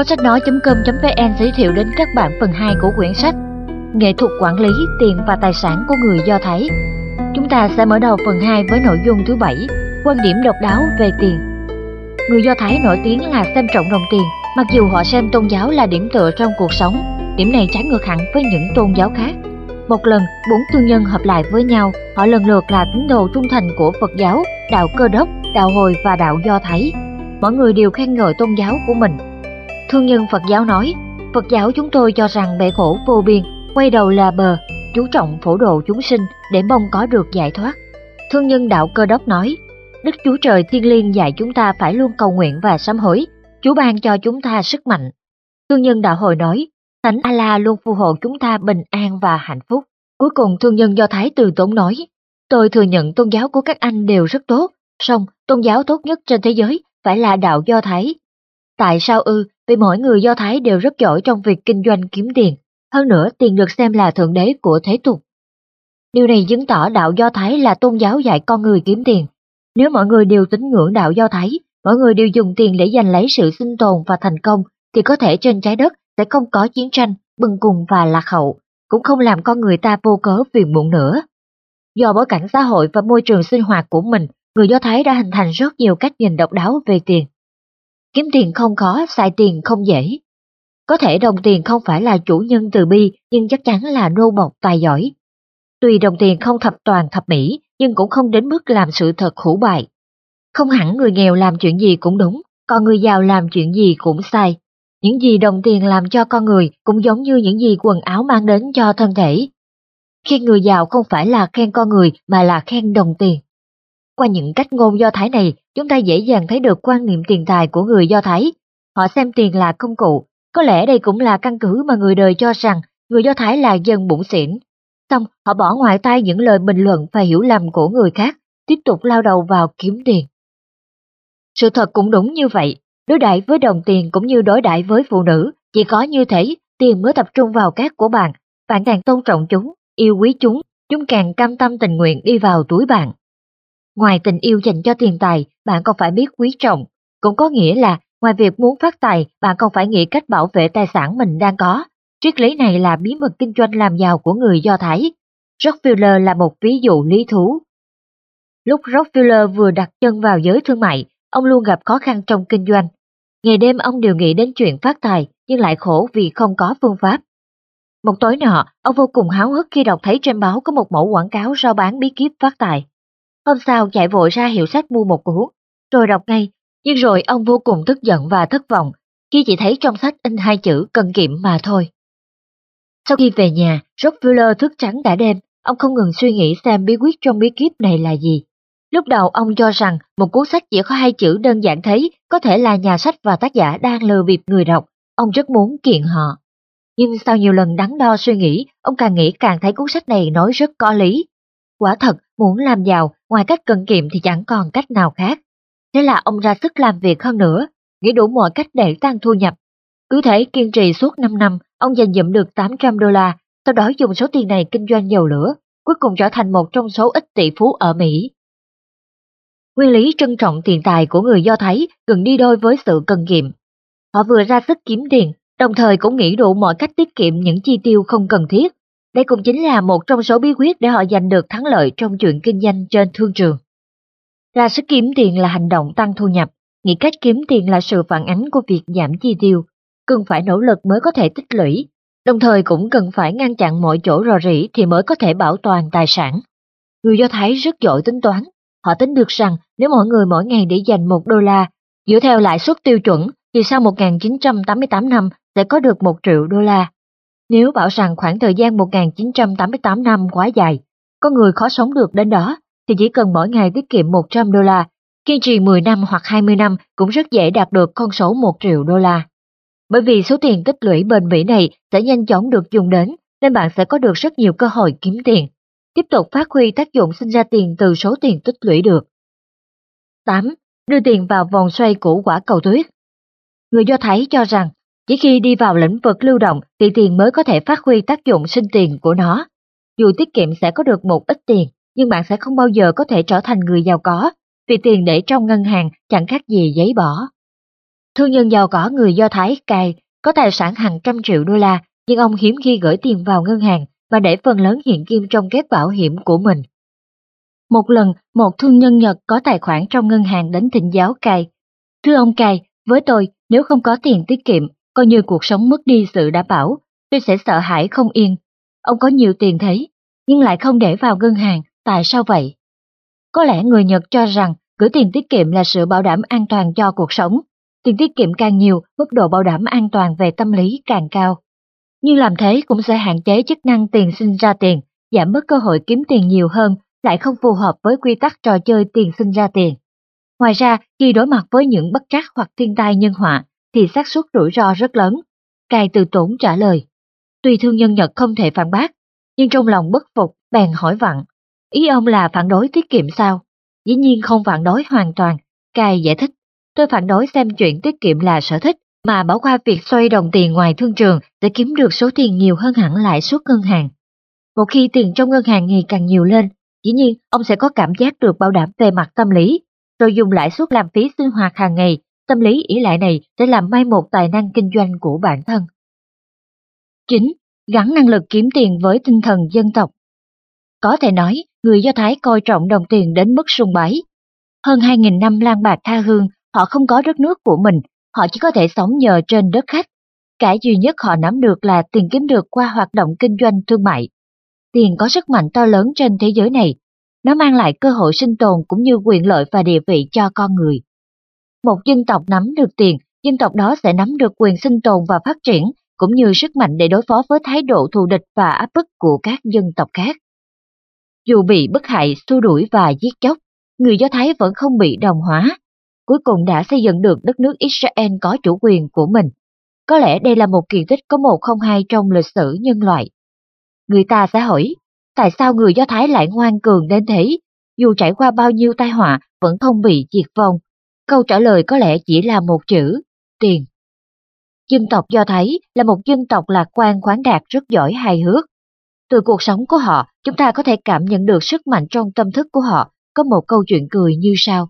Có sách nói.com.vn giới thiệu đến các bạn phần 2 của quyển sách Nghệ thuật quản lý tiền và tài sản của người Do Thái. Chúng ta sẽ mở đầu phần 2 với nội dung thứ bảy, quan điểm độc đáo về tiền. Người Do Thái nổi tiếng là xem trọng đồng tiền, mặc dù họ xem tôn giáo là điểm tựa trong cuộc sống. Điểm này trái ngược hẳn với những tôn giáo khác. Một lần, bốn thương nhân hợp lại với nhau, họ lần lượt là tín đồ trung thành của Phật giáo, đạo Cơ đốc, đạo Hồi và đạo Do Thái. Mọi người đều khen ngợi tôn giáo của mình. Thương nhân Phật giáo nói, Phật giáo chúng tôi cho rằng bể khổ vô biên, quay đầu là bờ, chú trọng phổ độ chúng sinh để mong có được giải thoát. Thương nhân đạo Cơ đốc nói, Đức Chúa Trời Thiên Liêng dạy chúng ta phải luôn cầu nguyện và sám hối, Chúa ban cho chúng ta sức mạnh. Thương nhân đạo hồi nói, Thánh Allah luôn phù hộ chúng ta bình an và hạnh phúc. Cuối cùng thương nhân Do Thái từ tốn nói, tôi thừa nhận tôn giáo của các anh đều rất tốt, song tôn giáo tốt nhất trên thế giới phải là đạo Do Thái. Tại sao ư? Vì mỗi người Do Thái đều rất giỏi trong việc kinh doanh kiếm tiền, hơn nữa tiền được xem là thượng đế của thế tục. Điều này chứng tỏ đạo Do Thái là tôn giáo dạy con người kiếm tiền. Nếu mọi người đều tín ngưỡng đạo Do Thái, mọi người đều dùng tiền để giành lấy sự sinh tồn và thành công, thì có thể trên trái đất sẽ không có chiến tranh, bừng cùng và lạc hậu, cũng không làm con người ta vô cớ phiền muộn nữa. Do bối cảnh xã hội và môi trường sinh hoạt của mình, người Do Thái đã hình thành rất nhiều cách nhìn độc đáo về tiền. Kiếm tiền không khó, xài tiền không dễ. Có thể đồng tiền không phải là chủ nhân từ bi, nhưng chắc chắn là nô bộc tài giỏi. Tuy đồng tiền không thập toàn thập mỹ, nhưng cũng không đến mức làm sự thật hủ bại. Không hẳn người nghèo làm chuyện gì cũng đúng, còn người giàu làm chuyện gì cũng sai. Những gì đồng tiền làm cho con người cũng giống như những gì quần áo mang đến cho thân thể. Khi người giàu không phải là khen con người mà là khen đồng tiền. Qua những cách ngôn Do Thái này, chúng ta dễ dàng thấy được quan niệm tiền tài của người Do Thái. Họ xem tiền là công cụ, có lẽ đây cũng là căn cứ mà người đời cho rằng người Do Thái là dân bụng xỉn. Xong, họ bỏ ngoài tai những lời bình luận và hiểu lầm của người khác, tiếp tục lao đầu vào kiếm tiền. Sự thật cũng đúng như vậy, đối đãi với đồng tiền cũng như đối đãi với phụ nữ, chỉ có như thế, tiền mới tập trung vào các của bạn, bạn càng tôn trọng chúng, yêu quý chúng, chúng càng cam tâm tình nguyện đi vào túi bạn. Ngoài tình yêu dành cho tiền tài, bạn còn phải biết quý trọng, cũng có nghĩa là ngoài việc muốn phát tài, bạn còn phải nghĩ cách bảo vệ tài sản mình đang có. Triết lý này là bí mật kinh doanh làm giàu của người Do Thái. Rockefeller là một ví dụ lý thú. Lúc Rockefeller vừa đặt chân vào giới thương mại, ông luôn gặp khó khăn trong kinh doanh. Ngày đêm ông đều nghĩ đến chuyện phát tài, nhưng lại khổ vì không có phương pháp. Một tối nọ, ông vô cùng háo hức khi đọc thấy trên báo có một mẫu quảng cáo rao bán bí kíp phát tài. Hôm sau chạy vội ra hiệu sách mua một cuốn, rồi đọc ngay, nhưng rồi ông vô cùng tức giận và thất vọng khi chỉ thấy trong sách in hai chữ cần kiệm mà thôi. Sau khi về nhà, Rockefeller thức trắng cả đêm, ông không ngừng suy nghĩ xem bí quyết trong bí kíp này là gì. Lúc đầu ông cho rằng một cuốn sách chỉ có hai chữ đơn giản thấy có thể là nhà sách và tác giả đang lừa bịp người đọc, ông rất muốn kiện họ. Nhưng sau nhiều lần đắn đo suy nghĩ, ông càng nghĩ càng thấy cuốn sách này nói rất có lý. Quả thật, muốn làm giàu, ngoài cách cần kiệm thì chẳng còn cách nào khác. Thế là ông ra sức làm việc hơn nữa, nghĩ đủ mọi cách để tăng thu nhập. Cứ thể kiên trì suốt 5 năm, ông dành dụm được 800 đô la, sau đó dùng số tiền này kinh doanh dầu lửa, cuối cùng trở thành một trong số ít tỷ phú ở Mỹ. Nguyên lý trân trọng tiền tài của người Do Thái gần đi đôi với sự cần kiệm. Họ vừa ra sức kiếm tiền, đồng thời cũng nghĩ đủ mọi cách tiết kiệm những chi tiêu không cần thiết. Đây cũng chính là một trong số bí quyết để họ giành được thắng lợi trong chuyện kinh doanh trên thương trường. Ra sức kiếm tiền là hành động tăng thu nhập, nghĩ cách kiếm tiền là sự phản ánh của việc giảm chi tiêu, cần phải nỗ lực mới có thể tích lũy, đồng thời cũng cần phải ngăn chặn mọi chỗ rò rỉ thì mới có thể bảo toàn tài sản. Người Do Thái rất giỏi tính toán, họ tính được rằng nếu mỗi người mỗi ngày để dành một đô la, dựa theo lãi suất tiêu chuẩn thì sau 1988 năm sẽ có được một triệu đô la. Nếu bảo rằng khoảng thời gian 1988 năm quá dài, có người khó sống được đến đó, thì chỉ cần mỗi ngày tiết kiệm 100 đô la, kiên trì 10 năm hoặc 20 năm cũng rất dễ đạt được con số 1 triệu đô la. Bởi vì số tiền tích lũy bền bỉ này sẽ nhanh chóng được dùng đến, nên bạn sẽ có được rất nhiều cơ hội kiếm tiền. Tiếp tục phát huy tác dụng sinh ra tiền từ số tiền tích lũy được. 8. Đưa tiền vào vòng xoay của quả cầu tuyết. Người Do Thái cho rằng, chỉ khi đi vào lĩnh vực lưu động thì tiền mới có thể phát huy tác dụng sinh tiền của nó. Dù tiết kiệm sẽ có được một ít tiền, nhưng bạn sẽ không bao giờ có thể trở thành người giàu có, vì tiền để trong ngân hàng chẳng khác gì giấy bỏ. Thương nhân giàu có người Do Thái cài có tài sản hàng trăm triệu đô la, nhưng ông hiếm khi gửi tiền vào ngân hàng và để phần lớn hiện kim trong các bảo hiểm của mình. Một lần, một thương nhân Nhật có tài khoản trong ngân hàng đến thỉnh giáo cài. Thưa ông cài, với tôi, nếu không có tiền tiết kiệm, coi như cuộc sống mất đi sự đảm bảo, tôi sẽ sợ hãi không yên. Ông có nhiều tiền thế, nhưng lại không để vào ngân hàng, tại sao vậy? Có lẽ người Nhật cho rằng gửi tiền tiết kiệm là sự bảo đảm an toàn cho cuộc sống. Tiền tiết kiệm càng nhiều, mức độ bảo đảm an toàn về tâm lý càng cao. Nhưng làm thế cũng sẽ hạn chế chức năng tiền sinh ra tiền, giảm mất cơ hội kiếm tiền nhiều hơn, lại không phù hợp với quy tắc trò chơi tiền sinh ra tiền. Ngoài ra, khi đối mặt với những bất trắc hoặc thiên tai nhân họa, thì xác suất rủi ro rất lớn. Cài từ tốn trả lời. Tuy thương nhân Nhật không thể phản bác, nhưng trong lòng bất phục, bèn hỏi vặn. Ý ông là phản đối tiết kiệm sao? Dĩ nhiên không phản đối hoàn toàn. Cài giải thích, tôi phản đối xem chuyện tiết kiệm là sở thích, mà bỏ qua việc xoay đồng tiền ngoài thương trường để kiếm được số tiền nhiều hơn hẳn lãi suất ngân hàng. Một khi tiền trong ngân hàng ngày càng nhiều lên, dĩ nhiên ông sẽ có cảm giác được bảo đảm về mặt tâm lý, rồi dùng lãi suất làm phí sinh hoạt hàng ngày, tâm lý ỷ lại này sẽ làm mai một tài năng kinh doanh của bản thân. 9. Gắn năng lực kiếm tiền với tinh thần dân tộc Có thể nói, người Do Thái coi trọng đồng tiền đến mức sùng bái. Hơn 2.000 năm lang bạc tha hương, họ không có đất nước của mình, họ chỉ có thể sống nhờ trên đất khách. Cái duy nhất họ nắm được là tiền kiếm được qua hoạt động kinh doanh thương mại. Tiền có sức mạnh to lớn trên thế giới này. Nó mang lại cơ hội sinh tồn cũng như quyền lợi và địa vị cho con người. Một dân tộc nắm được tiền, dân tộc đó sẽ nắm được quyền sinh tồn và phát triển, cũng như sức mạnh để đối phó với thái độ thù địch và áp bức của các dân tộc khác. Dù bị bức hại, xua đuổi và giết chóc, người Do Thái vẫn không bị đồng hóa. Cuối cùng đã xây dựng được đất nước Israel có chủ quyền của mình. Có lẽ đây là một kỳ tích có một không hai trong lịch sử nhân loại. Người ta sẽ hỏi, tại sao người Do Thái lại ngoan cường đến thế, dù trải qua bao nhiêu tai họa vẫn không bị diệt vong? Câu trả lời có lẽ chỉ là một chữ, tiền. Dân tộc Do Thái là một dân tộc lạc quan khoáng đạt rất giỏi hài hước. Từ cuộc sống của họ, chúng ta có thể cảm nhận được sức mạnh trong tâm thức của họ, có một câu chuyện cười như sau.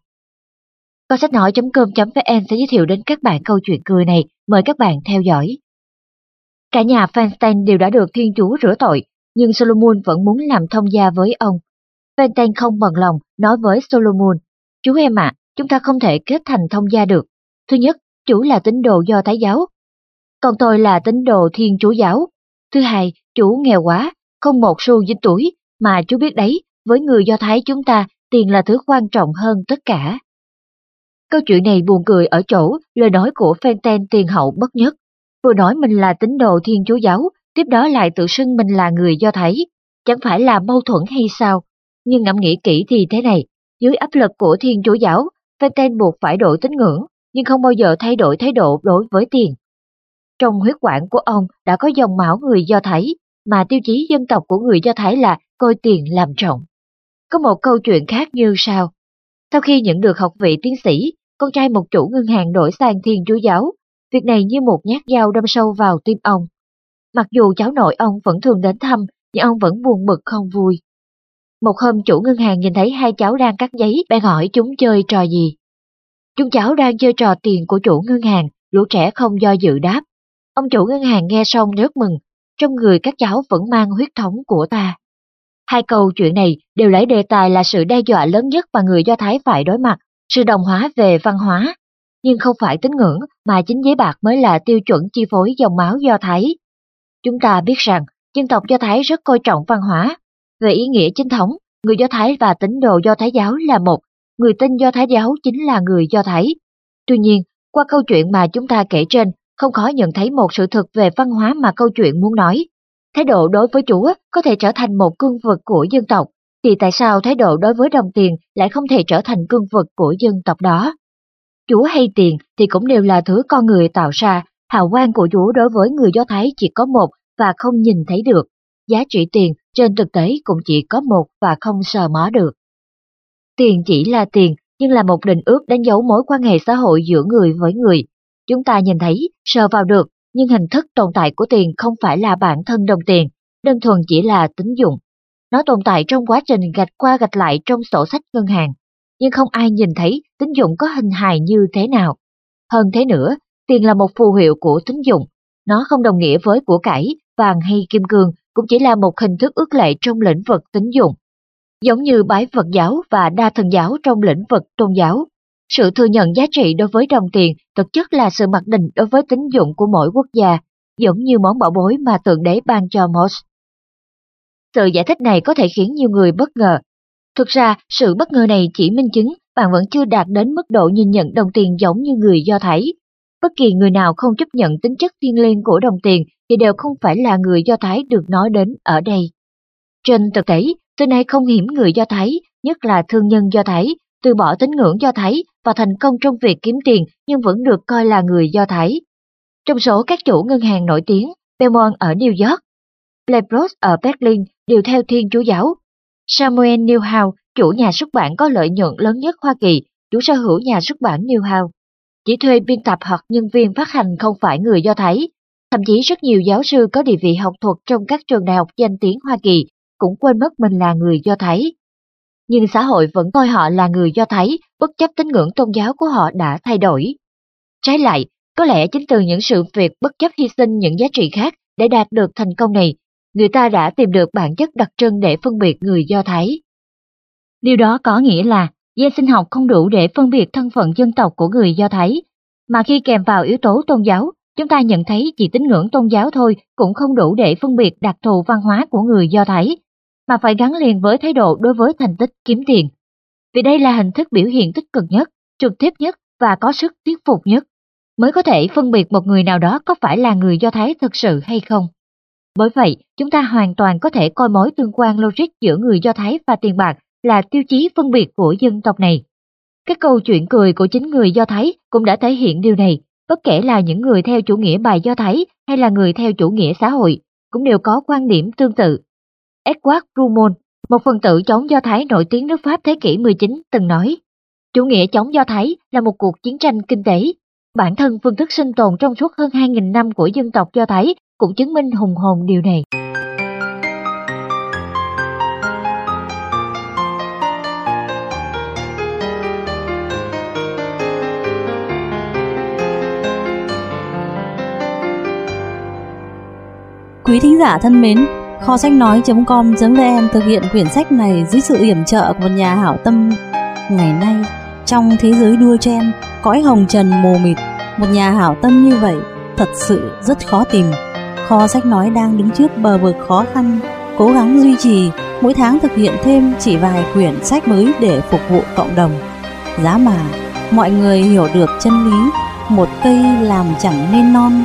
Con sách nói.com.vn sẽ giới thiệu đến các bạn câu chuyện cười này, mời các bạn theo dõi. Cả nhà Feinstein đều đã được Thiên Chúa rửa tội, nhưng Solomon vẫn muốn làm thông gia với ông. Feinstein không bận lòng nói với Solomon, chú em ạ, chúng ta không thể kết thành thông gia được. Thứ nhất, chủ là tín đồ do Thái giáo, còn tôi là tín đồ Thiên Chúa giáo. Thứ hai, chủ nghèo quá, không một xu dính tuổi, mà chú biết đấy, với người Do Thái chúng ta, tiền là thứ quan trọng hơn tất cả. Câu chuyện này buồn cười ở chỗ lời nói của Fenten tiền hậu bất nhất. Vừa nói mình là tín đồ Thiên Chúa giáo, tiếp đó lại tự xưng mình là người Do Thái. Chẳng phải là mâu thuẫn hay sao? Nhưng ngẫm nghĩ kỹ thì thế này, dưới áp lực của Thiên Chúa giáo, Fenten buộc phải đổi tín ngưỡng, nhưng không bao giờ thay đổi thái độ đối với tiền. Trong huyết quản của ông đã có dòng máu người Do Thái, mà tiêu chí dân tộc của người Do Thái là coi tiền làm trọng. Có một câu chuyện khác như sau. Sau khi nhận được học vị tiến sĩ, con trai một chủ ngân hàng đổi sang thiên chúa giáo. Việc này như một nhát dao đâm sâu vào tim ông. Mặc dù cháu nội ông vẫn thường đến thăm, nhưng ông vẫn buồn bực không vui. Một hôm chủ ngân hàng nhìn thấy hai cháu đang cắt giấy, bèn hỏi chúng chơi trò gì. Chúng cháu đang chơi trò tiền của chủ ngân hàng, lũ trẻ không do dự đáp. Ông chủ ngân hàng nghe xong rất mừng, trong người các cháu vẫn mang huyết thống của ta. Hai câu chuyện này đều lấy đề tài là sự đe dọa lớn nhất mà người Do Thái phải đối mặt, sự đồng hóa về văn hóa. Nhưng không phải tín ngưỡng mà chính giấy bạc mới là tiêu chuẩn chi phối dòng máu Do Thái. Chúng ta biết rằng dân tộc Do Thái rất coi trọng văn hóa. Về ý nghĩa chính thống, người Do Thái và tín đồ Do Thái giáo là một, người tin Do Thái giáo chính là người Do Thái. Tuy nhiên, qua câu chuyện mà chúng ta kể trên, không khó nhận thấy một sự thực về văn hóa mà câu chuyện muốn nói. Thái độ đối với Chúa có thể trở thành một cương vực của dân tộc, thì tại sao thái độ đối với đồng tiền lại không thể trở thành cương vực của dân tộc đó? Chúa hay tiền thì cũng đều là thứ con người tạo ra, hào quang của Chúa đối với người Do Thái chỉ có một và không nhìn thấy được. Giá trị tiền trên thực tế cũng chỉ có một và không sờ mó được. Tiền chỉ là tiền, nhưng là một định ước đánh dấu mối quan hệ xã hội giữa người với người, Chúng ta nhìn thấy, sờ vào được, nhưng hình thức tồn tại của tiền không phải là bản thân đồng tiền, đơn thuần chỉ là tính dụng. Nó tồn tại trong quá trình gạch qua gạch lại trong sổ sách ngân hàng, nhưng không ai nhìn thấy tính dụng có hình hài như thế nào. Hơn thế nữa, tiền là một phù hiệu của tín dụng. Nó không đồng nghĩa với của cải, vàng hay kim cương, cũng chỉ là một hình thức ước lệ trong lĩnh vực tín dụng. Giống như bái Phật giáo và đa thần giáo trong lĩnh vực tôn giáo, sự thừa nhận giá trị đối với đồng tiền thực chất là sự mặc định đối với tín dụng của mỗi quốc gia, giống như món bảo bối mà Thượng Đế ban cho Moses. Sự giải thích này có thể khiến nhiều người bất ngờ. Thực ra, sự bất ngờ này chỉ minh chứng bạn vẫn chưa đạt đến mức độ nhìn nhận đồng tiền giống như người Do Thái. Bất kỳ người nào không chấp nhận tính chất thiên liêng của đồng tiền thì đều không phải là người Do Thái được nói đến ở đây. Trên thực tế, từ nay không hiểm người Do Thái, nhất là thương nhân Do Thái, từ bỏ tín ngưỡng Do Thái và thành công trong việc kiếm tiền nhưng vẫn được coi là người Do Thái. Trong số các chủ ngân hàng nổi tiếng, Belmont ở New York, Blackrock ở Berlin đều theo Thiên Chúa giáo. Samuel Newhouse, chủ nhà xuất bản có lợi nhuận lớn nhất Hoa Kỳ, chủ sở hữu nhà xuất bản Newhouse, chỉ thuê biên tập hoặc nhân viên phát hành không phải người Do Thái. Thậm chí rất nhiều giáo sư có địa vị học thuật trong các trường đại học danh tiếng Hoa Kỳ cũng quên mất mình là người Do Thái. Nhưng xã hội vẫn coi họ là người Do Thái, bất chấp tín ngưỡng tôn giáo của họ đã thay đổi. Trái lại, có lẽ chính từ những sự việc bất chấp hy sinh những giá trị khác để đạt được thành công này, người ta đã tìm được bản chất đặc trưng để phân biệt người Do Thái. Điều đó có nghĩa là gen sinh học không đủ để phân biệt thân phận dân tộc của người Do Thái, mà khi kèm vào yếu tố tôn giáo, chúng ta nhận thấy chỉ tín ngưỡng tôn giáo thôi cũng không đủ để phân biệt đặc thù văn hóa của người Do Thái, mà phải gắn liền với thái độ đối với thành tích kiếm tiền. Vì đây là hình thức biểu hiện tích cực nhất, trực tiếp nhất và có sức thuyết phục nhất, mới có thể phân biệt một người nào đó có phải là người Do Thái thực sự hay không. Bởi vậy, chúng ta hoàn toàn có thể coi mối tương quan logic giữa người Do Thái và tiền bạc là tiêu chí phân biệt của dân tộc này. Các câu chuyện cười của chính người Do Thái cũng đã thể hiện điều này, bất kể là những người theo chủ nghĩa bài Do Thái hay là người theo chủ nghĩa xã hội, cũng đều có quan điểm tương tự. Edward Rumon, một phần tử chống Do Thái nổi tiếng nước Pháp thế kỷ 19 từng nói, chủ nghĩa chống Do Thái là một cuộc chiến tranh kinh tế. Bản thân phương thức sinh tồn trong suốt hơn 2.000 năm của dân tộc Do Thái cũng chứng minh hùng hồn điều này. Quý thính giả thân mến, kho sách nói.com.vn thực hiện quyển sách này dưới sự yểm trợ của một nhà hảo tâm. Ngày nay, trong thế giới đua chen, cõi hồng trần mù mịt, một nhà hảo tâm như vậy thật sự rất khó tìm. Kho sách nói đang đứng trước bờ vực khó khăn, cố gắng duy trì, mỗi tháng thực hiện thêm chỉ vài quyển sách mới để phục vụ cộng đồng. Giá mà, mọi người hiểu được chân lý, một cây làm chẳng nên non,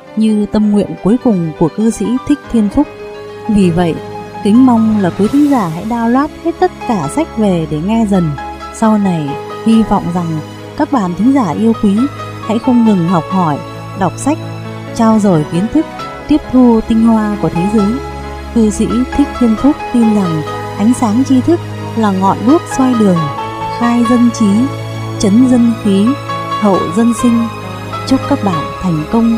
như tâm nguyện cuối cùng của cư sĩ Thích Thiên Phúc. Vì vậy, kính mong là quý thính giả hãy download hết tất cả sách về để nghe dần. Sau này, hy vọng rằng các bạn thính giả yêu quý hãy không ngừng học hỏi, đọc sách, trao dồi kiến thức tiếp thu tinh hoa của thế giới. Cư sĩ Thích Thiên Phúc tin rằng ánh sáng tri thức là ngọn đuốc soi đường, khai dân trí, chấn dân khí, hậu dân sinh. Chúc các bạn thành công,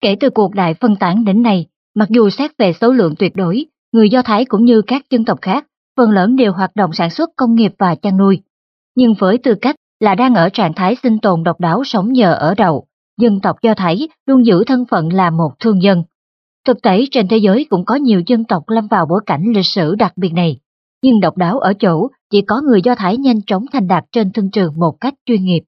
Kể từ cuộc đại phân tán đến nay, mặc dù xét về số lượng tuyệt đối, người Do Thái cũng như các dân tộc khác, phần lớn đều hoạt động sản xuất công nghiệp và chăn nuôi. Nhưng với tư cách là đang ở trạng thái sinh tồn độc đáo sống nhờ ở đầu, dân tộc Do Thái luôn giữ thân phận là một thương dân. Thực tế trên thế giới cũng có nhiều dân tộc lâm vào bối cảnh lịch sử đặc biệt này, nhưng độc đáo ở chỗ chỉ có người Do Thái nhanh chóng thành đạt trên thương trường một cách chuyên nghiệp.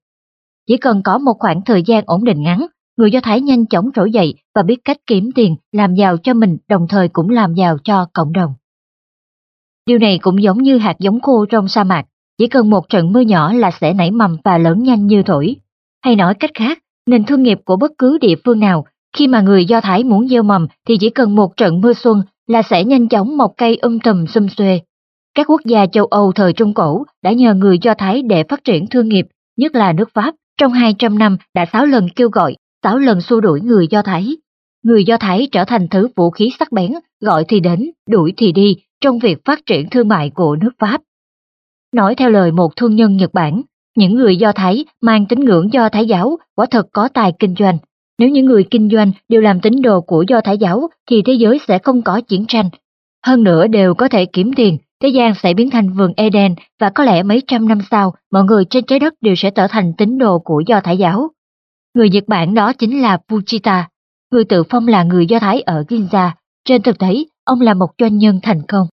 Chỉ cần có một khoảng thời gian ổn định ngắn, người Do Thái nhanh chóng trỗi dậy và biết cách kiếm tiền, làm giàu cho mình đồng thời cũng làm giàu cho cộng đồng. Điều này cũng giống như hạt giống khô trong sa mạc, chỉ cần một trận mưa nhỏ là sẽ nảy mầm và lớn nhanh như thổi. Hay nói cách khác, nền thương nghiệp của bất cứ địa phương nào, khi mà người Do Thái muốn gieo mầm thì chỉ cần một trận mưa xuân là sẽ nhanh chóng mọc cây um tùm xum xuê. Các quốc gia châu Âu thời Trung Cổ đã nhờ người Do Thái để phát triển thương nghiệp, nhất là nước Pháp, trong 200 năm đã 6 lần kêu gọi, sáu lần xua đuổi người Do Thái. Người Do Thái trở thành thứ vũ khí sắc bén, gọi thì đến, đuổi thì đi trong việc phát triển thương mại của nước Pháp. Nói theo lời một thương nhân Nhật Bản, những người Do Thái mang tín ngưỡng Do Thái giáo quả thật có tài kinh doanh. Nếu những người kinh doanh đều làm tín đồ của Do Thái giáo thì thế giới sẽ không có chiến tranh. Hơn nữa đều có thể kiếm tiền, thế gian sẽ biến thành vườn Eden và có lẽ mấy trăm năm sau mọi người trên trái đất đều sẽ trở thành tín đồ của Do Thái giáo. Người Nhật Bản đó chính là Fujita, người tự phong là người Do Thái ở Ginza. Trên thực tế, ông là một doanh nhân thành công.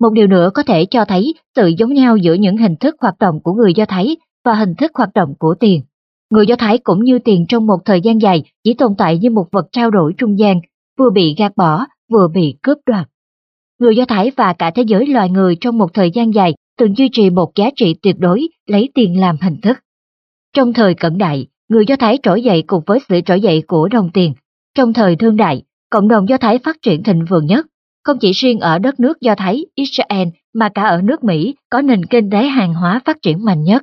Một điều nữa có thể cho thấy sự giống nhau giữa những hình thức hoạt động của người Do Thái và hình thức hoạt động của tiền. Người Do Thái cũng như tiền trong một thời gian dài chỉ tồn tại như một vật trao đổi trung gian, vừa bị gạt bỏ, vừa bị cướp đoạt. Người Do Thái và cả thế giới loài người trong một thời gian dài từng duy trì một giá trị tuyệt đối lấy tiền làm hình thức. Trong thời cận đại, người Do Thái trỗi dậy cùng với sự trỗi dậy của đồng tiền. Trong thời thương đại, cộng đồng Do Thái phát triển thịnh vượng nhất, không chỉ riêng ở đất nước Do Thái, Israel mà cả ở nước Mỹ có nền kinh tế hàng hóa phát triển mạnh nhất.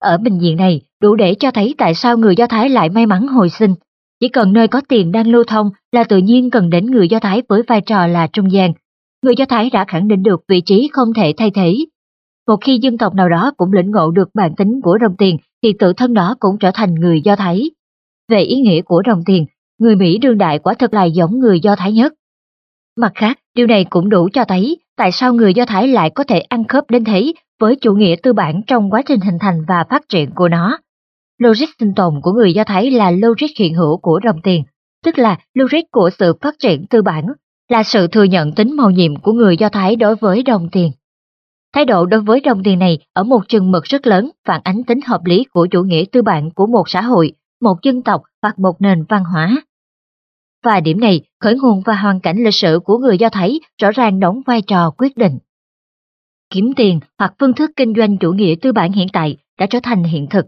Ở bình diện này, đủ để cho thấy tại sao người Do Thái lại may mắn hồi sinh. Chỉ cần nơi có tiền đang lưu thông là tự nhiên cần đến người Do Thái với vai trò là trung gian. Người Do Thái đã khẳng định được vị trí không thể thay thế. Một khi dân tộc nào đó cũng lĩnh ngộ được bản tính của đồng tiền thì tự thân đó cũng trở thành người Do Thái. Về ý nghĩa của đồng tiền, người Mỹ đương đại quả thực là giống người Do Thái nhất. Mặt khác, điều này cũng đủ cho thấy tại sao người Do Thái lại có thể ăn khớp đến thế với chủ nghĩa tư bản trong quá trình hình thành và phát triển của nó. Logic sinh tồn của người Do Thái là logic hiện hữu của đồng tiền, tức là logic của sự phát triển tư bản, là sự thừa nhận tính màu nhiệm của người Do Thái đối với đồng tiền. Thái độ đối với đồng tiền này ở một chừng mực rất lớn phản ánh tính hợp lý của chủ nghĩa tư bản của một xã hội, một dân tộc hoặc một nền văn hóa. Và điểm này, khởi nguồn và hoàn cảnh lịch sử của người Do Thái rõ ràng đóng vai trò quyết định. Kiếm tiền hoặc phương thức kinh doanh chủ nghĩa tư bản hiện tại đã trở thành hiện thực.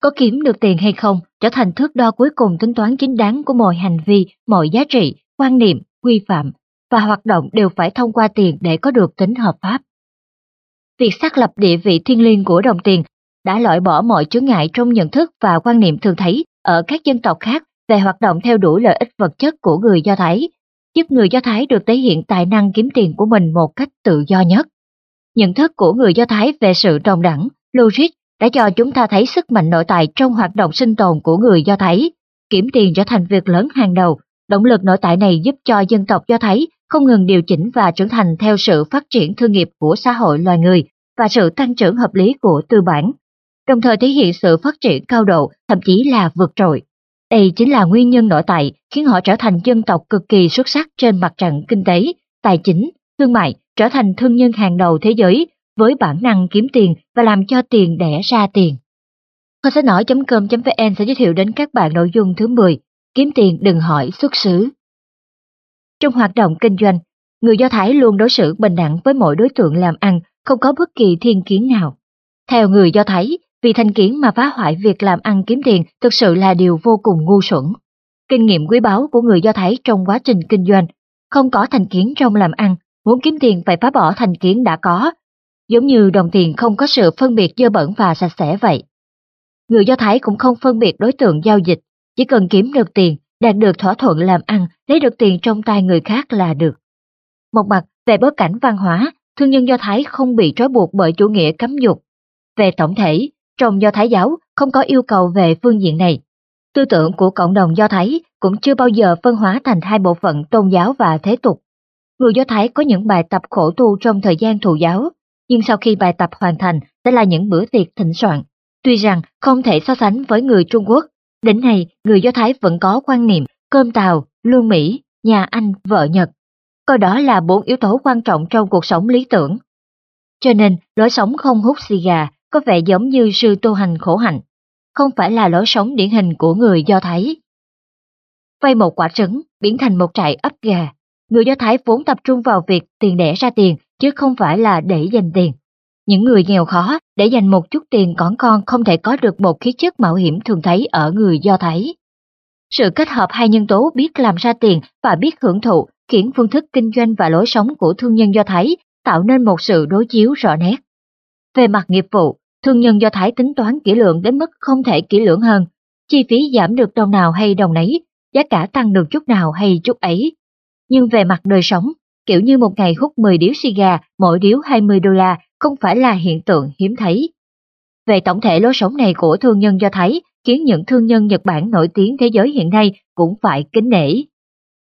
Có kiếm được tiền hay không trở thành thước đo cuối cùng tính toán chính đáng của mọi hành vi, mọi giá trị, quan niệm, quy phạm và hoạt động đều phải thông qua tiền để có được tính hợp pháp. Việc xác lập địa vị thiên liêng của đồng tiền đã loại bỏ mọi chướng ngại trong nhận thức và quan niệm thường thấy ở các dân tộc khác về hoạt động theo đuổi lợi ích vật chất của người Do Thái, giúp người Do Thái được thể hiện tài năng kiếm tiền của mình một cách tự do nhất. Nhận thức của người Do Thái về sự đồng đẳng, logic đã cho chúng ta thấy sức mạnh nội tại trong hoạt động sinh tồn của người Do Thái. Kiếm tiền trở thành việc lớn hàng đầu, động lực nội tại này giúp cho dân tộc Do Thái không ngừng điều chỉnh và trưởng thành theo sự phát triển thương nghiệp của xã hội loài người và sự tăng trưởng hợp lý của tư bản, đồng thời thể hiện sự phát triển cao độ, thậm chí là vượt trội. Đây chính là nguyên nhân nội tại khiến họ trở thành dân tộc cực kỳ xuất sắc trên mặt trận kinh tế, tài chính, thương mại, trở thành thương nhân hàng đầu thế giới với bản năng kiếm tiền và làm cho tiền đẻ ra tiền. Kho sách nói.com.vn sẽ giới thiệu đến các bạn nội dung thứ 10, kiếm tiền đừng hỏi xuất xứ. Trong hoạt động kinh doanh, người Do Thái luôn đối xử bình đẳng với mọi đối tượng làm ăn, không có bất kỳ thiên kiến nào. Theo người Do Thái, vì thành kiến mà phá hoại việc làm ăn kiếm tiền thực sự là điều vô cùng ngu xuẩn. Kinh nghiệm quý báu của người Do Thái trong quá trình kinh doanh, không có thành kiến trong làm ăn, muốn kiếm tiền phải phá bỏ thành kiến đã có, giống như đồng tiền không có sự phân biệt dơ bẩn và sạch sẽ vậy. Người Do Thái cũng không phân biệt đối tượng giao dịch, chỉ cần kiếm được tiền, đạt được thỏa thuận làm ăn, lấy được tiền trong tay người khác là được. Một mặt, về bối cảnh văn hóa, thương nhân Do Thái không bị trói buộc bởi chủ nghĩa cấm dục. Về tổng thể, trong Do Thái giáo không có yêu cầu về phương diện này. Tư tưởng của cộng đồng Do Thái cũng chưa bao giờ phân hóa thành hai bộ phận tôn giáo và thế tục. Người Do Thái có những bài tập khổ tu trong thời gian thụ giáo, nhưng sau khi bài tập hoàn thành sẽ là những bữa tiệc thịnh soạn. Tuy rằng không thể so sánh với người Trung Quốc, đến nay người Do Thái vẫn có quan niệm cơm tàu, lương Mỹ, nhà Anh, vợ Nhật. Coi đó là bốn yếu tố quan trọng trong cuộc sống lý tưởng. Cho nên, lối sống không hút xì gà có vẻ giống như sư tu hành khổ hạnh, không phải là lối sống điển hình của người Do Thái. Vay một quả trứng biến thành một trại ấp gà, người Do Thái vốn tập trung vào việc tiền đẻ ra tiền chứ không phải là để dành tiền. Những người nghèo khó để dành một chút tiền còn con không thể có được một khí chất mạo hiểm thường thấy ở người Do Thái. Sự kết hợp hai nhân tố biết làm ra tiền và biết hưởng thụ khiến phương thức kinh doanh và lối sống của thương nhân Do Thái tạo nên một sự đối chiếu rõ nét. Về mặt nghiệp vụ, thương nhân Do Thái tính toán kỹ lưỡng đến mức không thể kỹ lưỡng hơn. Chi phí giảm được đồng nào hay đồng nấy, giá cả tăng được chút nào hay chút ấy. Nhưng về mặt đời sống, kiểu như một ngày hút 10 điếu xì gà, mỗi điếu 20 đô la không phải là hiện tượng hiếm thấy. Về tổng thể lối sống này của thương nhân Do Thái khiến những thương nhân Nhật Bản nổi tiếng thế giới hiện nay cũng phải kính nể.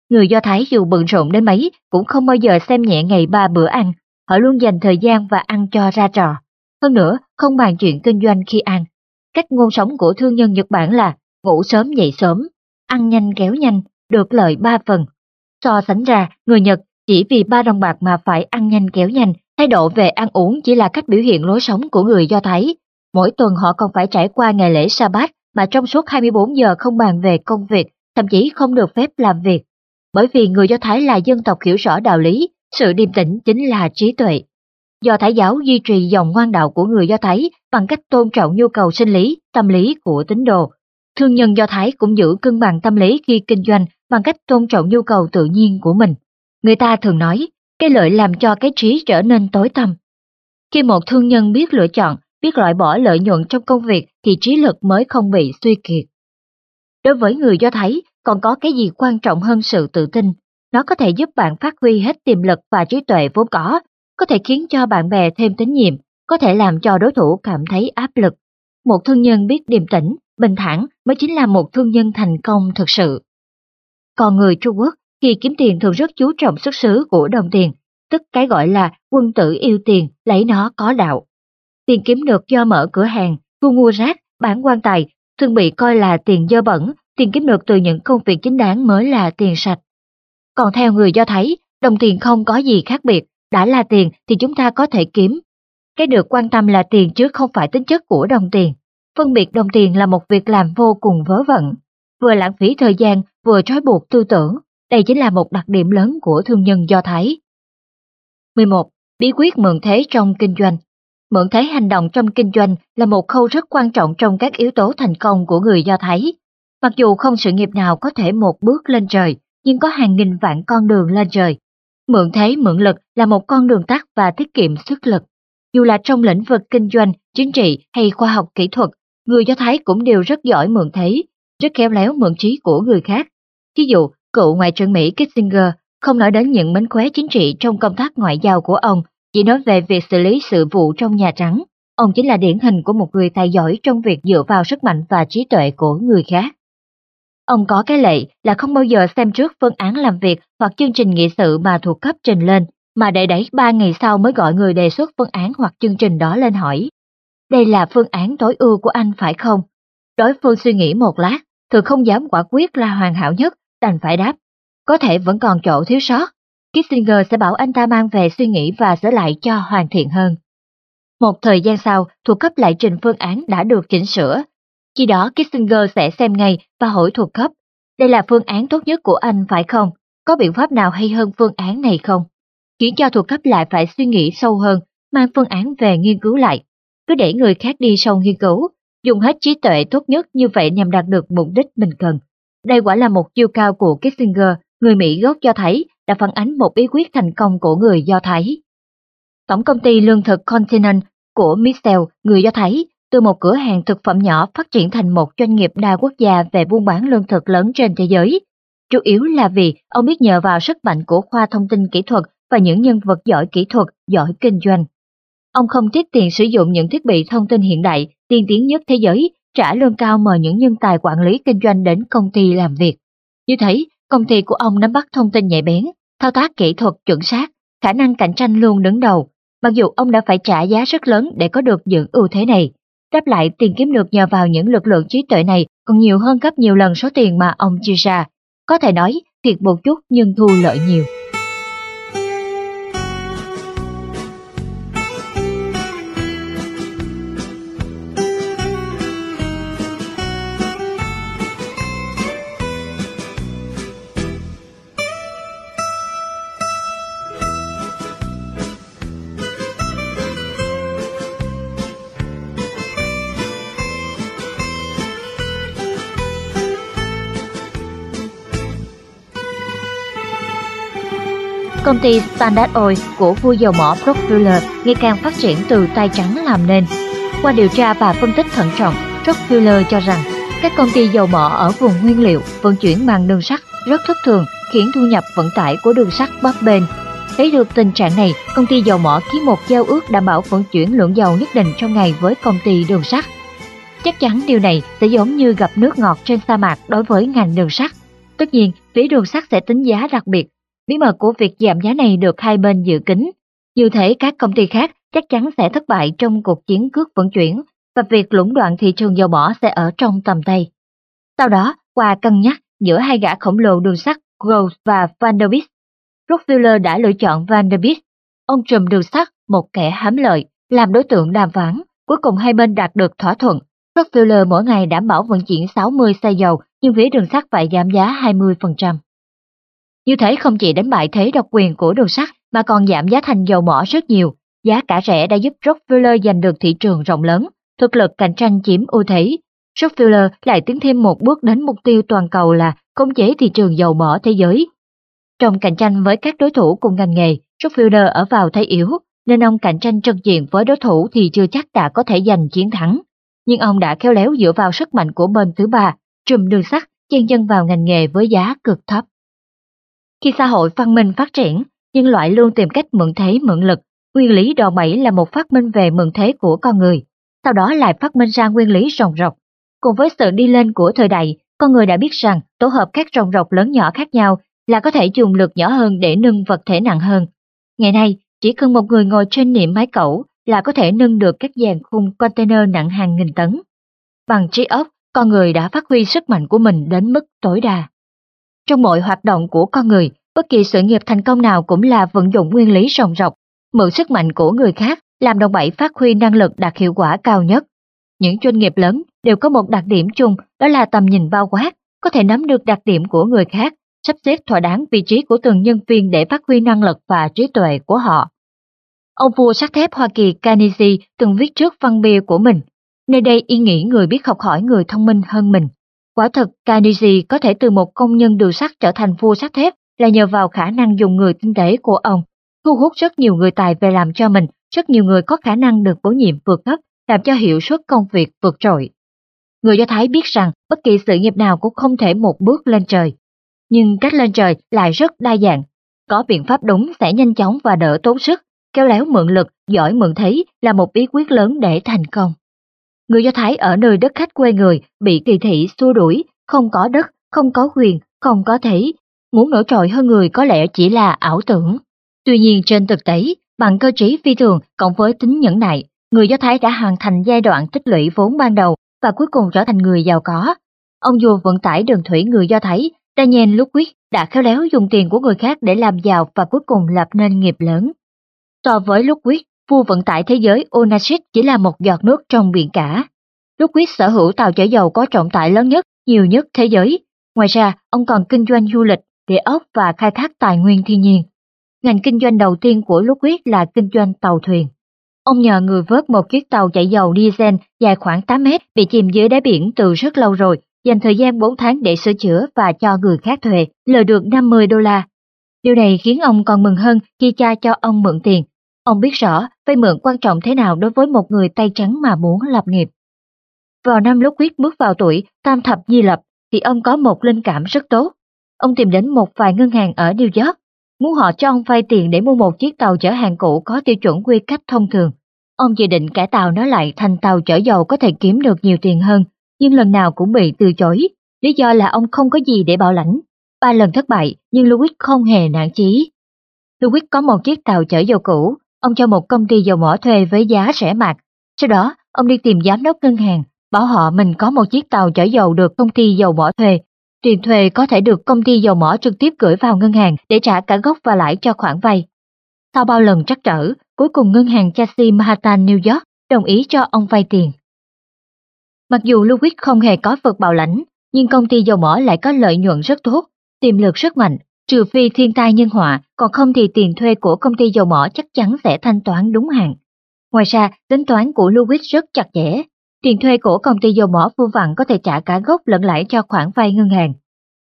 Người Do Thái dù bận rộn đến mấy cũng không bao giờ xem nhẹ ngày ba bữa ăn, họ luôn dành thời gian và ăn cho ra trò. Hơn nữa, không bàn chuyện kinh doanh khi ăn. Cách ngôn sống của thương nhân Nhật Bản là ngủ sớm dậy sớm, ăn nhanh kéo nhanh, được lợi ba phần. So sánh ra, người Nhật chỉ vì ba đồng bạc mà phải ăn nhanh kéo nhanh, thái độ về ăn uống chỉ là cách biểu hiện lối sống của người Do Thái. Mỗi tuần họ còn phải trải qua ngày lễ Sa-bát mà trong suốt 24 giờ không bàn về công việc, thậm chí không được phép làm việc. Bởi vì người Do Thái là dân tộc hiểu rõ đạo lý, sự điềm tĩnh chính là trí tuệ. Do Thái giáo duy trì dòng ngoan đạo của người Do Thái bằng cách tôn trọng nhu cầu sinh lý, tâm lý của tín đồ. Thương nhân Do Thái cũng giữ cân bằng tâm lý khi kinh doanh bằng cách tôn trọng nhu cầu tự nhiên của mình. Người ta thường nói, cái lợi làm cho cái trí trở nên tối tăm. Khi một thương nhân biết lựa chọn, biết loại bỏ lợi nhuận trong công việc thì trí lực mới không bị suy kiệt. Đối với người Do Thái, còn có cái gì quan trọng hơn sự tự tin. Nó có thể giúp bạn phát huy hết tiềm lực và trí tuệ vốn có, có thể khiến cho bạn bè thêm tín nhiệm, có thể làm cho đối thủ cảm thấy áp lực. Một thương nhân biết điềm tĩnh, bình thản mới chính là một thương nhân thành công thực sự. Còn người Trung Quốc khi kiếm tiền thường rất chú trọng xuất xứ của đồng tiền, tức cái gọi là quân tử yêu tiền, lấy nó có đạo. Tiền kiếm được do mở cửa hàng, thu mua rác, bán quan tài, thường bị coi là tiền dơ bẩn, tiền kiếm được từ những công việc chính đáng mới là tiền sạch. Còn theo người Do Thái, đồng tiền không có gì khác biệt, đã là tiền thì chúng ta có thể kiếm. Cái được quan tâm là tiền chứ không phải tính chất của đồng tiền. Phân biệt đồng tiền là một việc làm vô cùng vớ vẩn, vừa lãng phí thời gian, vừa trói buộc tư tưởng. Đây chính là một đặc điểm lớn của thương nhân Do Thái. 11. Bí quyết mượn thế trong kinh doanh Mượn thế hành động trong kinh doanh là một khâu rất quan trọng trong các yếu tố thành công của người Do Thái. Mặc dù không sự nghiệp nào có thể một bước lên trời, nhưng có hàng nghìn vạn con đường lên trời. Mượn thế mượn lực là một con đường tắt và tiết kiệm sức lực. Dù là trong lĩnh vực kinh doanh, chính trị hay khoa học kỹ thuật, người Do Thái cũng đều rất giỏi mượn thế, rất khéo léo mượn trí của người khác. Ví dụ, cựu Ngoại trưởng Mỹ Kissinger không nói đến những mánh khóe chính trị trong công tác ngoại giao của ông, chỉ nói về việc xử lý sự vụ trong Nhà Trắng. Ông chính là điển hình của một người tài giỏi trong việc dựa vào sức mạnh và trí tuệ của người khác. Ông có cái lệ là không bao giờ xem trước phương án làm việc hoặc chương trình nghị sự mà thuộc cấp trình lên, mà để đẩy ba ngày sau mới gọi người đề xuất phương án hoặc chương trình đó lên hỏi. Đây là phương án tối ưu của anh phải không? Đối phương suy nghĩ một lát, thường không dám quả quyết là hoàn hảo nhất, đành phải đáp. Có thể vẫn còn chỗ thiếu sót. Kissinger sẽ bảo anh ta mang về suy nghĩ và sửa lại cho hoàn thiện hơn. Một thời gian sau, thuộc cấp lại trình phương án đã được chỉnh sửa. Khi đó Kissinger sẽ xem ngay và hỏi thuộc cấp. Đây là phương án tốt nhất của anh phải không? Có biện pháp nào hay hơn phương án này không? Khiến cho thuộc cấp lại phải suy nghĩ sâu hơn, mang phương án về nghiên cứu lại. Cứ để người khác đi sâu nghiên cứu, dùng hết trí tuệ tốt nhất như vậy nhằm đạt được mục đích mình cần. Đây quả là một chiêu cao của Kissinger, người Mỹ gốc cho thấy đã phản ánh một bí quyết thành công của người Do Thái. Tổng công ty lương thực Continent của Michel, người Do Thái, từ một cửa hàng thực phẩm nhỏ phát triển thành một doanh nghiệp đa quốc gia về buôn bán lương thực lớn trên thế giới. Chủ yếu là vì ông biết nhờ vào sức mạnh của khoa thông tin kỹ thuật và những nhân vật giỏi kỹ thuật, giỏi kinh doanh. Ông không tiết tiền sử dụng những thiết bị thông tin hiện đại, tiên tiến nhất thế giới trả lương cao mời những nhân tài quản lý kinh doanh đến công ty làm việc. Như thấy, công ty của ông nắm bắt thông tin nhạy bén, thao tác kỹ thuật chuẩn xác, khả năng cạnh tranh luôn đứng đầu. Mặc dù ông đã phải trả giá rất lớn để có được những ưu thế này, đáp lại tiền kiếm được nhờ vào những lực lượng trí tuệ này còn nhiều hơn gấp nhiều lần số tiền mà ông chia ra. Có thể nói, thiệt một chút nhưng thu lợi nhiều. Công ty Standard Oil của vua dầu mỏ Rockefeller ngày càng phát triển từ tay trắng làm nên. Qua điều tra và phân tích thận trọng, Rockefeller cho rằng các công ty dầu mỏ ở vùng nguyên liệu vận chuyển bằng đường sắt rất thất thường, khiến thu nhập vận tải của đường sắt bấp bênh. Thấy được tình trạng này, công ty dầu mỏ ký một giao ước đảm bảo vận chuyển lượng dầu nhất định trong ngày với công ty đường sắt. Chắc chắn điều này sẽ giống như gặp nước ngọt trên sa mạc đối với ngành đường sắt. Tất nhiên, phía đường sắt sẽ tính giá đặc biệt Bí mật của việc giảm giá này được hai bên dự kín. Như thế các công ty khác chắc chắn sẽ thất bại trong cuộc chiến cước vận chuyển và việc lũng đoạn thị trường dầu mỏ sẽ ở trong tầm tay. Sau đó, qua cân nhắc giữa hai gã khổng lồ đường sắt Groves và Vanderbilt, Rockefeller đã lựa chọn Vanderbilt, ông trùm đường sắt, một kẻ hám lợi, làm đối tượng đàm phán. Cuối cùng hai bên đạt được thỏa thuận. Rockefeller mỗi ngày đảm bảo vận chuyển 60 xe dầu, nhưng phía đường sắt phải giảm giá 20%. Như thế không chỉ đánh bại thế độc quyền của đường sắt mà còn giảm giá thành dầu mỏ rất nhiều. Giá cả rẻ đã giúp Rockefeller giành được thị trường rộng lớn, thực lực cạnh tranh chiếm ưu thế. Rockefeller lại tiến thêm một bước đến mục tiêu toàn cầu là khống chế thị trường dầu mỏ thế giới. Trong cạnh tranh với các đối thủ cùng ngành nghề, Rockefeller ở vào thế yếu, nên ông cạnh tranh trực diện với đối thủ thì chưa chắc đã có thể giành chiến thắng. Nhưng ông đã khéo léo dựa vào sức mạnh của bên thứ ba, trùm đường sắt, chen chân vào ngành nghề với giá cực thấp. Khi xã hội văn minh phát triển, nhân loại luôn tìm cách mượn thế mượn lực. Nguyên lý đòn bẩy là một phát minh về mượn thế của con người, sau đó lại phát minh ra nguyên lý rồng rọc. Cùng với sự đi lên của thời đại, con người đã biết rằng tổ hợp các rồng rọc lớn nhỏ khác nhau là có thể dùng lực nhỏ hơn để nâng vật thể nặng hơn. Ngày nay, chỉ cần một người ngồi trên niệm máy cẩu là có thể nâng được các dàn khung container nặng hàng nghìn tấn. Bằng trí óc, con người đã phát huy sức mạnh của mình đến mức tối đa. Trong mọi hoạt động của con người, bất kỳ sự nghiệp thành công nào cũng là vận dụng nguyên lý rộng rọc, mượn sức mạnh của người khác, làm đồng bẩy phát huy năng lực đạt hiệu quả cao nhất. Những doanh nghiệp lớn đều có một đặc điểm chung đó là tầm nhìn bao quát, có thể nắm được đặc điểm của người khác, sắp xếp thỏa đáng vị trí của từng nhân viên để phát huy năng lực và trí tuệ của họ. Ông vua sắt thép Hoa Kỳ Carnegie từng viết trước văn bia của mình, nơi đây ý nghĩ người biết học hỏi người thông minh hơn mình. Quả thật, Carnegie có thể từ một công nhân đường sắt trở thành vua sắt thép là nhờ vào khả năng dùng người tinh tế của ông, thu hút rất nhiều người tài về làm cho mình, rất nhiều người có khả năng được bổ nhiệm vượt cấp, làm cho hiệu suất công việc vượt trội. Người Do Thái biết rằng bất kỳ sự nghiệp nào cũng không thể một bước lên trời, nhưng cách lên trời lại rất đa dạng. Có biện pháp đúng sẽ nhanh chóng và đỡ tốn sức, kéo léo mượn lực, giỏi mượn thấy là một bí quyết lớn để thành công. Người Do Thái ở nơi đất khách quê người bị kỳ thị xua đuổi, không có đất, không có quyền, không có thể, muốn nổi trội hơn người có lẽ chỉ là ảo tưởng. Tuy nhiên trên thực tế, bằng cơ trí phi thường cộng với tính nhẫn nại, người Do Thái đã hoàn thành giai đoạn tích lũy vốn ban đầu và cuối cùng trở thành người giàu có. Ông vua vận tải đường thủy người Do Thái, Daniel Ludwig đã khéo léo dùng tiền của người khác để làm giàu và cuối cùng lập nên nghiệp lớn. So với Ludwig, vua vận tải thế giới Onassis chỉ là một giọt nước trong biển cả. Ludwig sở hữu tàu chở dầu có trọng tải lớn nhất, nhiều nhất thế giới. Ngoài ra, ông còn kinh doanh du lịch, địa ốc và khai thác tài nguyên thiên nhiên. Ngành kinh doanh đầu tiên của Ludwig là kinh doanh tàu thuyền. Ông nhờ người vớt một chiếc tàu chạy dầu diesel dài khoảng 8 mét bị chìm dưới đáy biển từ rất lâu rồi, dành thời gian 4 tháng để sửa chữa và cho người khác thuê, lời được 50 đô la. Điều này khiến ông còn mừng hơn khi cha cho ông mượn tiền. Ông biết rõ vay mượn quan trọng thế nào đối với một người tay trắng mà muốn lập nghiệp. Vào năm lúc quyết bước vào tuổi tam thập di lập thì ông có một linh cảm rất tốt. Ông tìm đến một vài ngân hàng ở New York, muốn họ cho ông vay tiền để mua một chiếc tàu chở hàng cũ có tiêu chuẩn quy cách thông thường. Ông dự định cải tàu nó lại thành tàu chở dầu có thể kiếm được nhiều tiền hơn, nhưng lần nào cũng bị từ chối. Lý do là ông không có gì để bảo lãnh. Ba lần thất bại, nhưng Louis không hề nản chí. Louis có một chiếc tàu chở dầu cũ, ông cho một công ty dầu mỏ thuê với giá rẻ mạt. Sau đó, ông đi tìm giám đốc ngân hàng, bảo họ mình có một chiếc tàu chở dầu được công ty dầu mỏ thuê. Tiền thuê có thể được công ty dầu mỏ trực tiếp gửi vào ngân hàng để trả cả gốc và lãi cho khoản vay. Sau bao lần trắc trở, cuối cùng ngân hàng Chelsea Manhattan New York đồng ý cho ông vay tiền. Mặc dù Louis không hề có vật bảo lãnh, nhưng công ty dầu mỏ lại có lợi nhuận rất tốt, tiềm lực rất mạnh, trừ phi thiên tai nhân họa, còn không thì tiền thuê của công ty dầu mỏ chắc chắn sẽ thanh toán đúng hạn. Ngoài ra, tính toán của Louis rất chặt chẽ. Tiền thuê của công ty dầu mỏ vô vặn có thể trả cả gốc lẫn lãi cho khoản vay ngân hàng.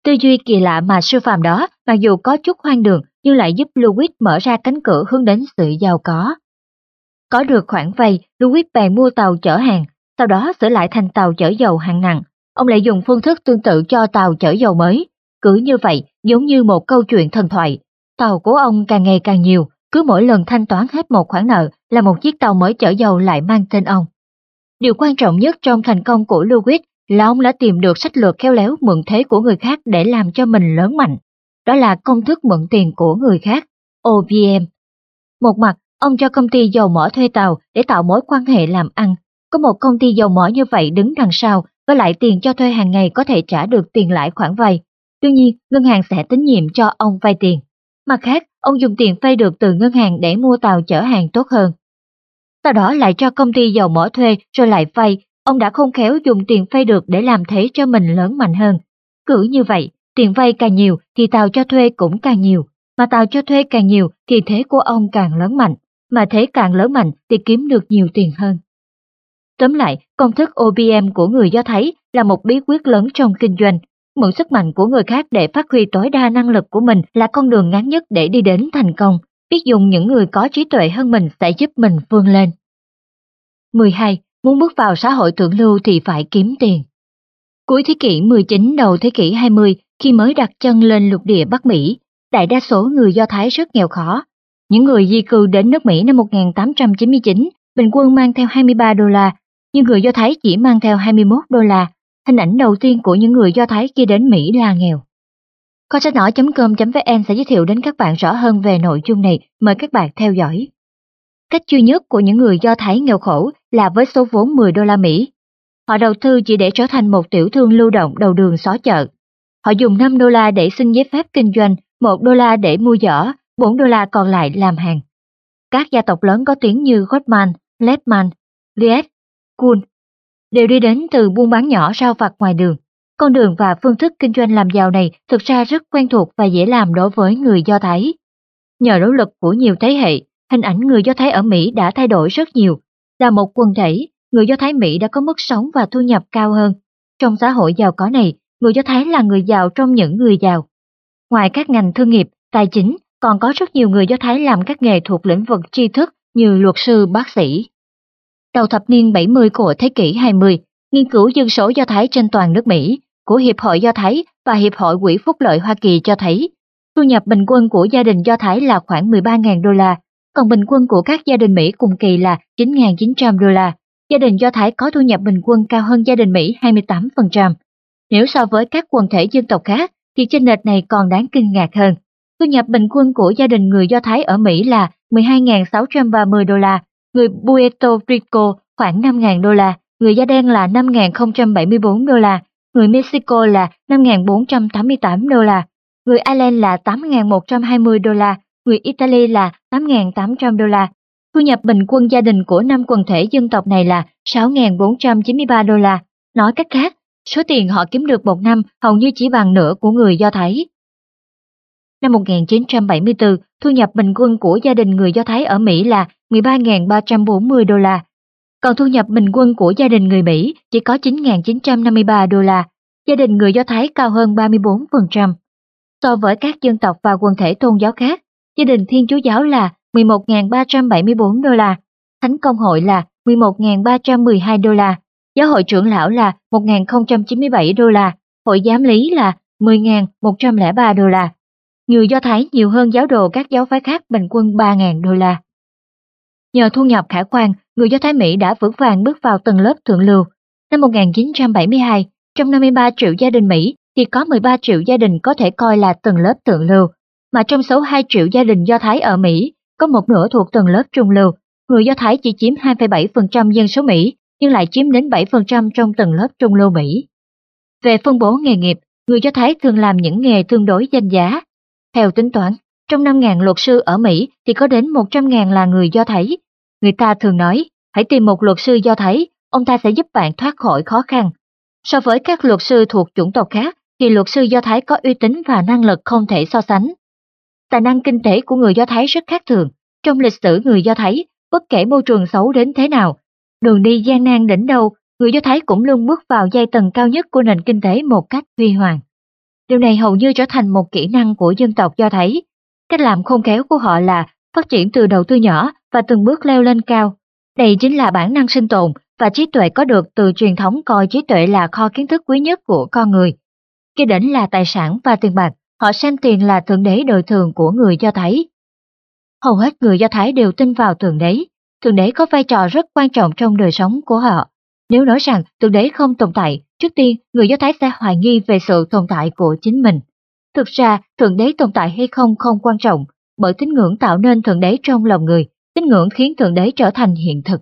Tư duy kỳ lạ mà sư phạm đó, mặc dù có chút hoang đường, nhưng lại giúp Louis mở ra cánh cửa hướng đến sự giàu có. Có được khoản vay, Louis bèn mua tàu chở hàng, sau đó sửa lại thành tàu chở dầu hạng nặng. Ông lại dùng phương thức tương tự cho tàu chở dầu mới. Cứ như vậy, giống như một câu chuyện thần thoại. Tàu của ông càng ngày càng nhiều, cứ mỗi lần thanh toán hết một khoản nợ là một chiếc tàu mới chở dầu lại mang tên ông. Điều quan trọng nhất trong thành công của Lewis là ông đã tìm được sách lược khéo léo mượn thế của người khác để làm cho mình lớn mạnh. Đó là công thức mượn tiền của người khác, OVM. Một mặt, ông cho công ty dầu mỏ thuê tàu để tạo mối quan hệ làm ăn. Có một công ty dầu mỏ như vậy đứng đằng sau, với lại tiền cho thuê hàng ngày có thể trả được tiền lãi khoản vay. Đương nhiên, ngân hàng sẽ tín nhiệm cho ông vay tiền. Mặt khác, ông dùng tiền vay được từ ngân hàng để mua tàu chở hàng tốt hơn. Sau đó lại cho công ty dầu mỏ thuê rồi lại vay, ông đã không khéo dùng tiền vay được để làm thế cho mình lớn mạnh hơn. Cứ như vậy, tiền vay càng nhiều thì tàu cho thuê cũng càng nhiều, mà tàu cho thuê càng nhiều thì thế của ông càng lớn mạnh, mà thế càng lớn mạnh thì kiếm được nhiều tiền hơn. Tóm lại, công thức OBM của người Do Thái là một bí quyết lớn trong kinh doanh. Mượn sức mạnh của người khác để phát huy tối đa năng lực của mình là con đường ngắn nhất để đi đến thành công. Biết dùng những người có trí tuệ hơn mình sẽ giúp mình vươn lên. 12. Muốn bước vào xã hội thượng lưu thì phải kiếm tiền. Cuối thế kỷ 19 đầu thế kỷ 20, khi mới đặt chân lên lục địa Bắc Mỹ, đại đa số người Do Thái rất nghèo khó. Những người di cư đến nước Mỹ năm 1899, bình quân mang theo 23 đô la, nhưng người Do Thái chỉ mang theo 21 đô la. Hình ảnh đầu tiên của những người Do Thái khi đến Mỹ là nghèo. Kho sách nói.com.vn sẽ giới thiệu đến các bạn rõ hơn về nội dung này, mời các bạn theo dõi. Cách duy nhất của những người Do Thái nghèo khổ là với số vốn 10 đô la Mỹ. Họ đầu tư chỉ để trở thành một tiểu thương lưu động đầu đường xó chợ. Họ dùng 5 đô la để xin giấy phép kinh doanh, 1 đô la để mua giỏ, 4 đô la còn lại làm hàng. Các gia tộc lớn có tiếng như Goldman, Lehman, Liet, Kuhn đều đi đến từ buôn bán nhỏ rau vặt ngoài đường. Con đường và phương thức kinh doanh làm giàu này thực ra rất quen thuộc và dễ làm đối với người Do Thái. Nhờ nỗ lực của nhiều thế hệ, hình ảnh người Do Thái ở Mỹ đã thay đổi rất nhiều. Là một quần thể, người Do Thái Mỹ đã có mức sống và thu nhập cao hơn. Trong xã hội giàu có này, người Do Thái là người giàu trong những người giàu. Ngoài các ngành thương nghiệp, tài chính, còn có rất nhiều người Do Thái làm các nghề thuộc lĩnh vực tri thức như luật sư, bác sĩ. Đầu thập niên 70 của thế kỷ 20, nghiên cứu dân số Do Thái trên toàn nước Mỹ của Hiệp hội Do Thái và Hiệp hội Quỹ Phúc lợi Hoa Kỳ cho thấy thu nhập bình quân của gia đình Do Thái là khoảng 13.000 đô la, còn bình quân của các gia đình Mỹ cùng kỳ là 9.900 đô la. Gia đình Do Thái có thu nhập bình quân cao hơn gia đình Mỹ 28%. Nếu so với các quần thể dân tộc khác, thì chênh lệch này còn đáng kinh ngạc hơn. Thu nhập bình quân của gia đình người Do Thái ở Mỹ là 12.630 đô la, người Puerto Rico khoảng 5.000 đô la, người da đen là 5.074 đô la, người Mexico là 5.488 đô la, người Ireland là 8.120 đô la, người Italy là 8.800 đô la. Thu nhập bình quân gia đình của năm quần thể dân tộc này là 6.493 đô la. Nói cách khác, số tiền họ kiếm được một năm hầu như chỉ bằng nửa của người Do Thái. Năm 1974, thu nhập bình quân của gia đình người Do Thái ở Mỹ là 13.340 đô la, còn thu nhập bình quân của gia đình người Mỹ chỉ có 9.953 đô la, gia đình người Do Thái cao hơn 34%. So với các dân tộc và quần thể tôn giáo khác, gia đình Thiên Chúa Giáo là 11.374 đô la, Thánh Công Hội là 11.312 đô la, Giáo hội trưởng lão là 1.097 đô la, Hội giám lý là 10.103 đô la. Người Do Thái nhiều hơn giáo đồ các giáo phái khác bình quân 3.000 đô la. Nhờ thu nhập khả quan, người Do Thái Mỹ đã vững vàng bước vào tầng lớp thượng lưu. Năm 1972, trong 53 triệu gia đình Mỹ thì có 13 triệu gia đình có thể coi là tầng lớp thượng lưu, mà trong số 2 triệu gia đình Do Thái ở Mỹ, có một nửa thuộc tầng lớp trung lưu. Người Do Thái chỉ chiếm 2,7% dân số Mỹ, nhưng lại chiếm đến 7% trong tầng lớp trung lưu Mỹ. Về phân bố nghề nghiệp, người Do Thái thường làm những nghề tương đối danh giá. Theo tính toán, trong 5.000 luật sư ở Mỹ thì có đến 100.000 là người Do Thái. Người ta thường nói, hãy tìm một luật sư Do Thái, ông ta sẽ giúp bạn thoát khỏi khó khăn. So với các luật sư thuộc chủng tộc khác, thì luật sư Do Thái có uy tín và năng lực không thể so sánh. Tài năng kinh tế của người Do Thái rất khác thường. Trong lịch sử người Do Thái, bất kể môi trường xấu đến thế nào, đường đi gian nan đến đâu, người Do Thái cũng luôn bước vào giai tầng cao nhất của nền kinh tế một cách huy hoàng. Điều này hầu như trở thành một kỹ năng của dân tộc Do Thái. Cách làm khôn khéo của họ là phát triển từ đầu tư nhỏ và từng bước leo lên cao. Đây chính là bản năng sinh tồn và trí tuệ có được từ truyền thống coi trí tuệ là kho kiến thức quý nhất của con người. Khi đến là tài sản và tiền bạc, họ xem tiền là thượng đế đời thường của người Do Thái. Hầu hết người Do Thái đều tin vào thượng đế. Thượng đế có vai trò rất quan trọng trong đời sống của họ. Nếu nói rằng thượng đế không tồn tại, trước tiên người Do Thái sẽ hoài nghi về sự tồn tại của chính mình. Thực ra, thượng đế tồn tại hay không không quan trọng, bởi tín ngưỡng tạo nên thượng đế trong lòng người, tín ngưỡng khiến thượng đế trở thành hiện thực.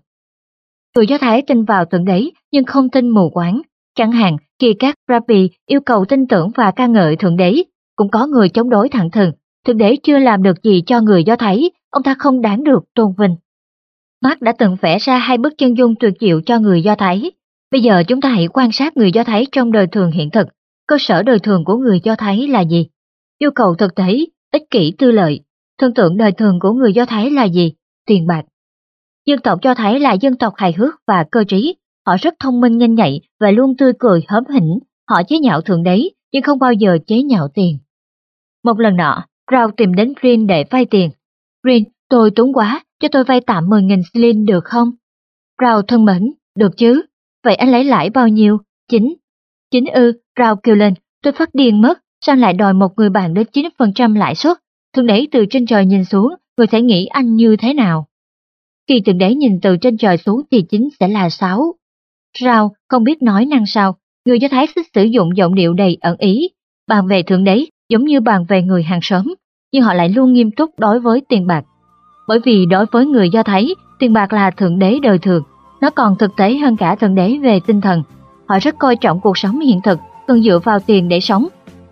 Người Do Thái tin vào thượng đế nhưng không tin mù quáng. Chẳng hạn, khi các rabbi yêu cầu tin tưởng và ca ngợi thượng đế, cũng có người chống đối thẳng thừng. Thượng đế chưa làm được gì cho người Do Thái, ông ta không đáng được tôn vinh. Mark đã từng vẽ ra hai bức chân dung tuyệt diệu cho người Do Thái. Bây giờ chúng ta hãy quan sát người Do Thái trong đời thường hiện thực. Cơ sở đời thường của người Do Thái là gì? Yêu cầu thực tế, ích kỷ tư lợi. Thân tượng đời thường của người Do Thái là gì? Tiền bạc. Dân tộc Do Thái là dân tộc hài hước và cơ trí. Họ rất thông minh nhanh nhạy và luôn tươi cười hớm hỉnh. Họ chế nhạo thượng đế, nhưng không bao giờ chế nhạo tiền. Một lần nọ, Rao tìm đến Green để vay tiền. Green, tôi tốn quá, cho tôi vay tạm 10.000 slin được không? Rao thân mến, được chứ. Vậy anh lấy lãi bao nhiêu? Chính. Chính ư, Rao kêu lên, tôi phát điên mất, sao lại đòi một người bạn đến 9% lãi suất? Thượng đế từ trên trời nhìn xuống, người sẽ nghĩ anh như thế nào? Khi thượng đế nhìn từ trên trời xuống thì chính sẽ là 6. Rao không biết nói năng sao, người Do Thái thích sử dụng giọng điệu đầy ẩn ý. Bàn về thượng đế giống như bàn về người hàng xóm, nhưng họ lại luôn nghiêm túc đối với tiền bạc. Bởi vì đối với người Do Thái, tiền bạc là thượng đế đời thường, nó còn thực tế hơn cả thượng đế về tinh thần. Họ rất coi trọng cuộc sống hiện thực, cần dựa vào tiền để sống.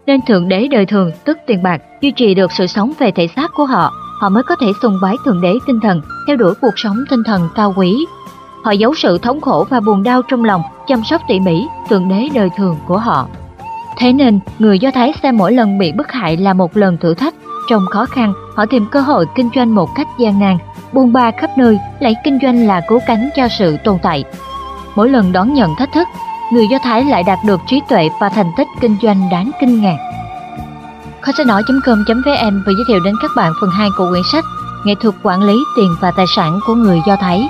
Nên thượng đế đời thường, tức tiền bạc, duy trì được sự sống về thể xác của họ, họ mới có thể sùng bái thượng đế tinh thần, theo đuổi cuộc sống tinh thần cao quý. Họ giấu sự thống khổ và buồn đau trong lòng, chăm sóc tỉ mỉ thượng đế đời thường của họ. Thế nên, người Do Thái xem mỗi lần bị bức hại là một lần thử thách. Trong khó khăn, họ tìm cơ hội kinh doanh một cách gian nan, buôn ba khắp nơi, lấy kinh doanh là cố cánh cho sự tồn tại. Mỗi lần đón nhận thách thức, người Do Thái lại đạt được trí tuệ và thành tích kinh doanh đáng kinh ngạc. Kho sách nói.com.vn vừa giới thiệu đến các bạn phần 2 của quyển sách Nghệ thuật quản lý tiền và tài sản của người Do Thái